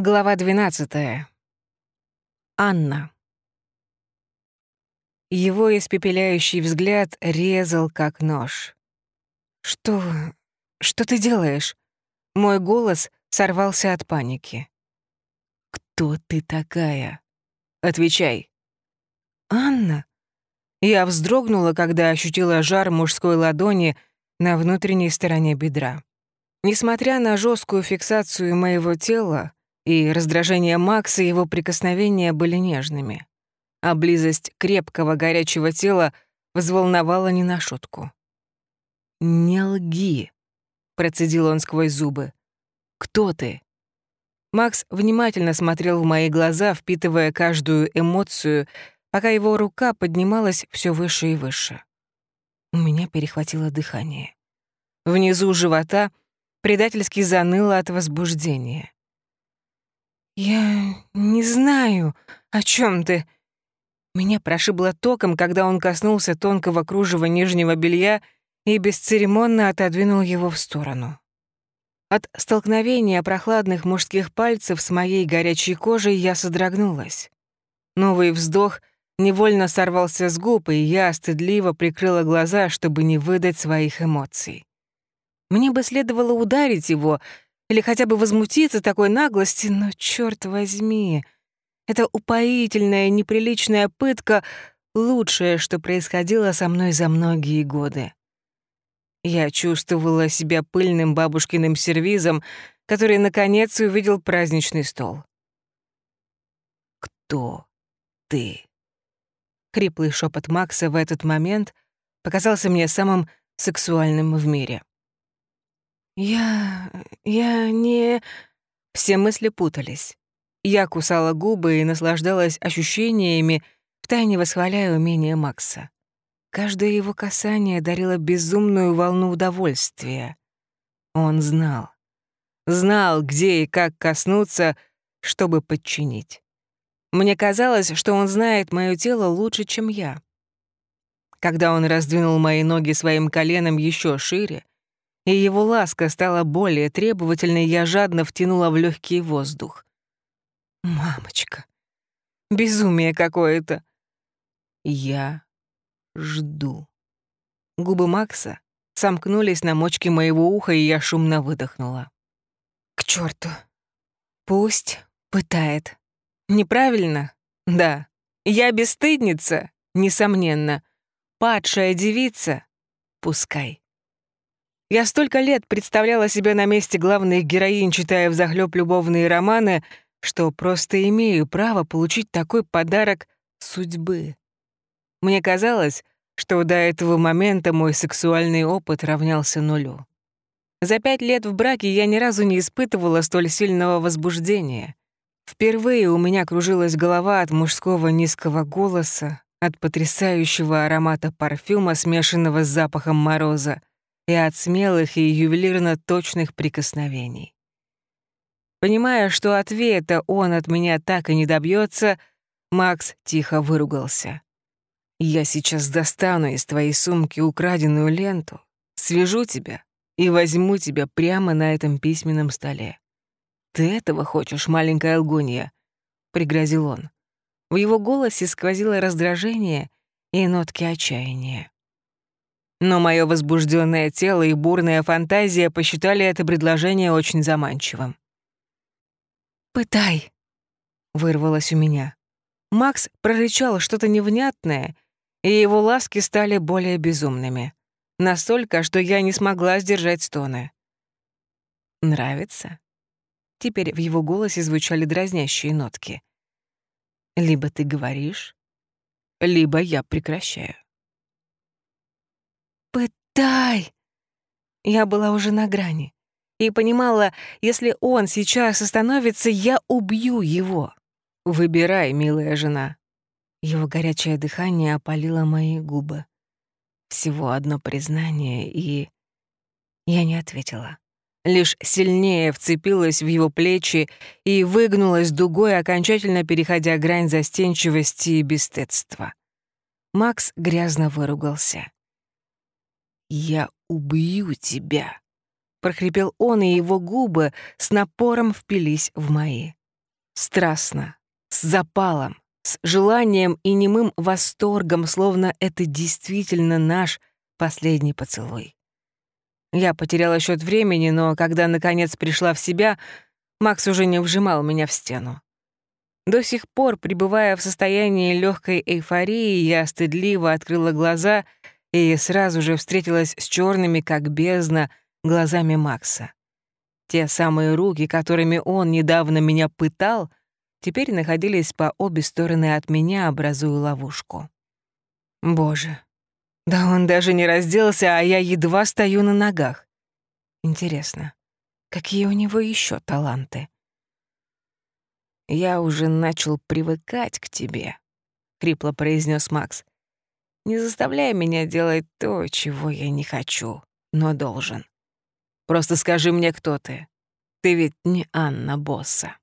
Глава 12. Анна. Его испепеляющий взгляд резал, как нож. «Что... что ты делаешь?» Мой голос сорвался от паники. «Кто ты такая? Отвечай». «Анна?» Я вздрогнула, когда ощутила жар мужской ладони на внутренней стороне бедра. Несмотря на жесткую фиксацию моего тела, и раздражение Макса и его прикосновения были нежными. А близость крепкого горячего тела взволновала не на шутку. «Не лги», — процедил он сквозь зубы. «Кто ты?» Макс внимательно смотрел в мои глаза, впитывая каждую эмоцию, пока его рука поднималась все выше и выше. У меня перехватило дыхание. Внизу живота предательски заныло от возбуждения. «Я не знаю, о чем ты». Меня прошибло током, когда он коснулся тонкого кружева нижнего белья и бесцеремонно отодвинул его в сторону. От столкновения прохладных мужских пальцев с моей горячей кожей я содрогнулась. Новый вздох невольно сорвался с губ, и я стыдливо прикрыла глаза, чтобы не выдать своих эмоций. Мне бы следовало ударить его — или хотя бы возмутиться такой наглости, но, черт возьми, эта упоительная, неприличная пытка — лучшее, что происходило со мной за многие годы. Я чувствовала себя пыльным бабушкиным сервизом, который, наконец, увидел праздничный стол. «Кто ты?» Хриплый шепот Макса в этот момент показался мне самым сексуальным в мире. «Я... я не...» Все мысли путались. Я кусала губы и наслаждалась ощущениями, втайне восхваляя умение Макса. Каждое его касание дарило безумную волну удовольствия. Он знал. Знал, где и как коснуться, чтобы подчинить. Мне казалось, что он знает моё тело лучше, чем я. Когда он раздвинул мои ноги своим коленом ещё шире, и его ласка стала более требовательной, я жадно втянула в легкий воздух. «Мамочка, безумие какое-то!» «Я жду». Губы Макса сомкнулись на мочке моего уха, и я шумно выдохнула. «К черту! Пусть пытает. Неправильно? Да. Я бесстыдница? Несомненно. Падшая девица? Пускай. Я столько лет представляла себя на месте главных героинь, читая взахлёб любовные романы, что просто имею право получить такой подарок судьбы. Мне казалось, что до этого момента мой сексуальный опыт равнялся нулю. За пять лет в браке я ни разу не испытывала столь сильного возбуждения. Впервые у меня кружилась голова от мужского низкого голоса, от потрясающего аромата парфюма, смешанного с запахом мороза, и от смелых и ювелирно точных прикосновений. Понимая, что ответа он от меня так и не добьется, Макс тихо выругался. «Я сейчас достану из твоей сумки украденную ленту, свяжу тебя и возьму тебя прямо на этом письменном столе. Ты этого хочешь, маленькая лгунья?» — пригрозил он. В его голосе сквозило раздражение и нотки отчаяния. Но мое возбужденное тело и бурная фантазия посчитали это предложение очень заманчивым. «Пытай», — вырвалось у меня. Макс прорычал что-то невнятное, и его ласки стали более безумными. Настолько, что я не смогла сдержать стоны. «Нравится?» Теперь в его голосе звучали дразнящие нотки. «Либо ты говоришь, либо я прекращаю». «Пытай!» Я была уже на грани и понимала, если он сейчас остановится, я убью его. «Выбирай, милая жена». Его горячее дыхание опалило мои губы. Всего одно признание, и... Я не ответила. Лишь сильнее вцепилась в его плечи и выгнулась дугой, окончательно переходя грань застенчивости и бесстыдства. Макс грязно выругался. «Я убью тебя», — прохрипел он, и его губы с напором впились в мои. Страстно, с запалом, с желанием и немым восторгом, словно это действительно наш последний поцелуй. Я потеряла счет времени, но когда наконец пришла в себя, Макс уже не вжимал меня в стену. До сих пор, пребывая в состоянии легкой эйфории, я стыдливо открыла глаза и сразу же встретилась с черными, как бездна, глазами Макса. Те самые руки, которыми он недавно меня пытал, теперь находились по обе стороны от меня, образуя ловушку. Боже, да он даже не разделся, а я едва стою на ногах. Интересно, какие у него еще таланты? «Я уже начал привыкать к тебе», — хрипло произнес Макс. «Не заставляй меня делать то, чего я не хочу, но должен. Просто скажи мне, кто ты. Ты ведь не Анна Босса».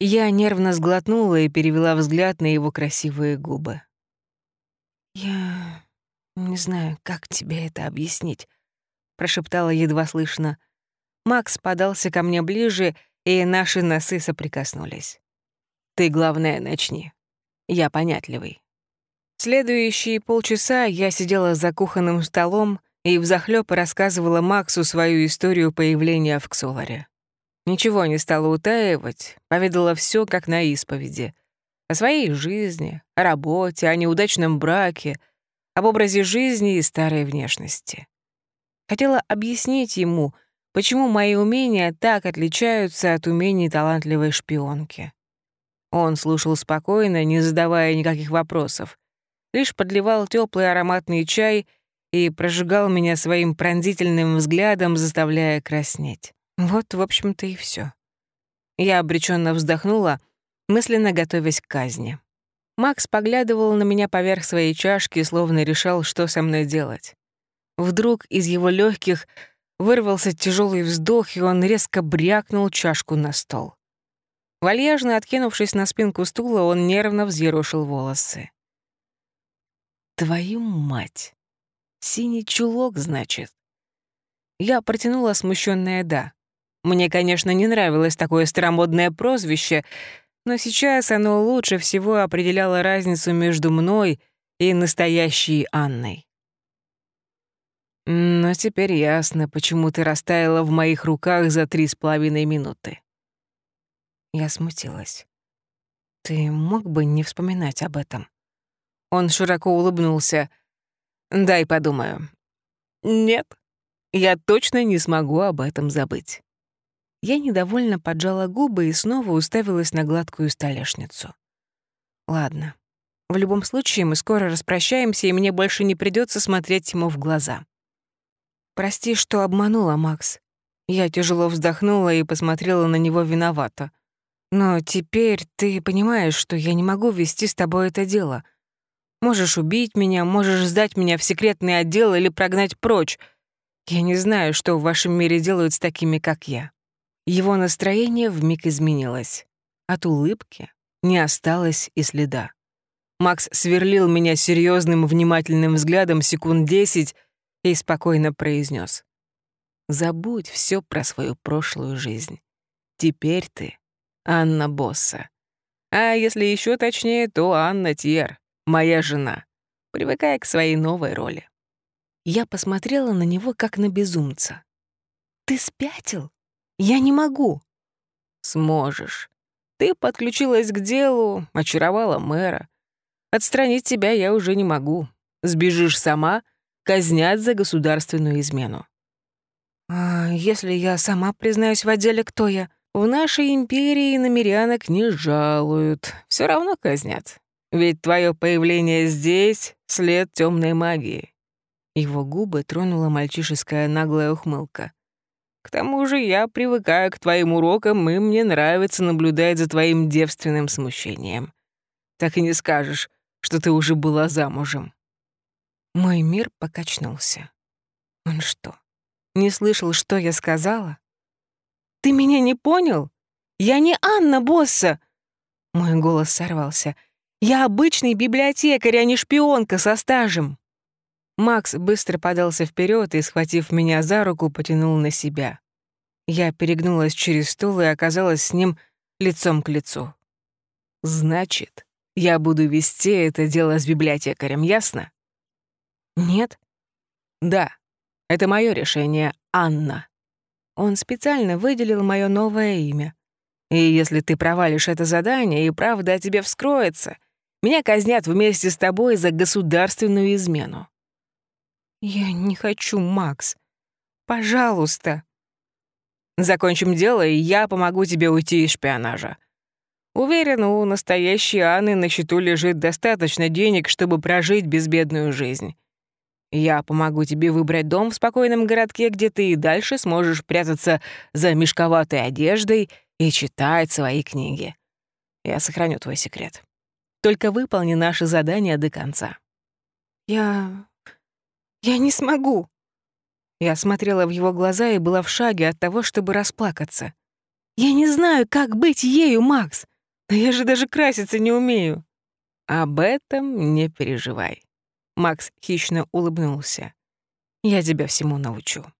Я нервно сглотнула и перевела взгляд на его красивые губы. «Я «Не знаю, как тебе это объяснить», — прошептала едва слышно. Макс подался ко мне ближе, и наши носы соприкоснулись. «Ты, главное, начни. Я понятливый». Следующие полчаса я сидела за кухонным столом и взахлёб рассказывала Максу свою историю появления в Ксоларе. Ничего не стала утаивать, поведала все как на исповеди. О своей жизни, о работе, о неудачном браке — об образе жизни и старой внешности. Хотела объяснить ему, почему мои умения так отличаются от умений талантливой шпионки. Он слушал спокойно, не задавая никаких вопросов, лишь подливал теплый ароматный чай и прожигал меня своим пронзительным взглядом, заставляя краснеть. Вот, в общем-то, и все. Я обреченно вздохнула, мысленно готовясь к казни. Макс поглядывал на меня поверх своей чашки, словно решал, что со мной делать. Вдруг из его легких вырвался тяжелый вздох, и он резко брякнул чашку на стол. Вальяжно откинувшись на спинку стула, он нервно взъерошил волосы. «Твою мать! Синий чулок, значит?» Я протянула смущенное «да». Мне, конечно, не нравилось такое старомодное прозвище — но сейчас оно лучше всего определяло разницу между мной и настоящей Анной. Но теперь ясно, почему ты растаяла в моих руках за три с половиной минуты. Я смутилась. Ты мог бы не вспоминать об этом? Он широко улыбнулся. Дай подумаю. Нет, я точно не смогу об этом забыть. Я недовольно поджала губы и снова уставилась на гладкую столешницу. Ладно. В любом случае, мы скоро распрощаемся, и мне больше не придется смотреть ему в глаза. Прости, что обманула, Макс. Я тяжело вздохнула и посмотрела на него виновато. Но теперь ты понимаешь, что я не могу вести с тобой это дело. Можешь убить меня, можешь сдать меня в секретный отдел или прогнать прочь. Я не знаю, что в вашем мире делают с такими, как я. Его настроение вмиг изменилось. От улыбки не осталось и следа. Макс сверлил меня серьезным, внимательным взглядом секунд десять и спокойно произнес: «Забудь все про свою прошлую жизнь. Теперь ты Анна Босса. А если еще точнее, то Анна Тьер, моя жена. Привыкай к своей новой роли». Я посмотрела на него как на безумца. «Ты спятил?» Я не могу. Сможешь. Ты подключилась к делу, очаровала мэра. Отстранить тебя я уже не могу. Сбежишь сама, казнят за государственную измену. А если я сама признаюсь в отделе, кто я? В нашей империи намерянок не жалуют, все равно казнят. Ведь твое появление здесь — след темной магии. Его губы тронула мальчишеская наглая ухмылка. К тому же я привыкаю к твоим урокам, и мне нравится наблюдать за твоим девственным смущением. Так и не скажешь, что ты уже была замужем». Мой мир покачнулся. Он что, не слышал, что я сказала? «Ты меня не понял? Я не Анна Босса!» Мой голос сорвался. «Я обычный библиотекарь, а не шпионка со стажем!» Макс быстро подался вперед и, схватив меня за руку, потянул на себя. Я перегнулась через стул и оказалась с ним лицом к лицу. Значит, я буду вести это дело с библиотекарем, ясно? Нет. Да, это мое решение, Анна. Он специально выделил мое новое имя. И если ты провалишь это задание, и правда о тебе вскроется, меня казнят вместе с тобой за государственную измену. Я не хочу, Макс. Пожалуйста. Закончим дело, и я помогу тебе уйти из шпионажа. Уверен, у настоящей Анны на счету лежит достаточно денег, чтобы прожить безбедную жизнь. Я помогу тебе выбрать дом в спокойном городке, где ты и дальше сможешь прятаться за мешковатой одеждой и читать свои книги. Я сохраню твой секрет. Только выполни наше задание до конца. Я... я не смогу. Я смотрела в его глаза и была в шаге от того, чтобы расплакаться. Я не знаю, как быть ею, Макс. Да я же даже краситься не умею. Об этом не переживай. Макс хищно улыбнулся. Я тебя всему научу.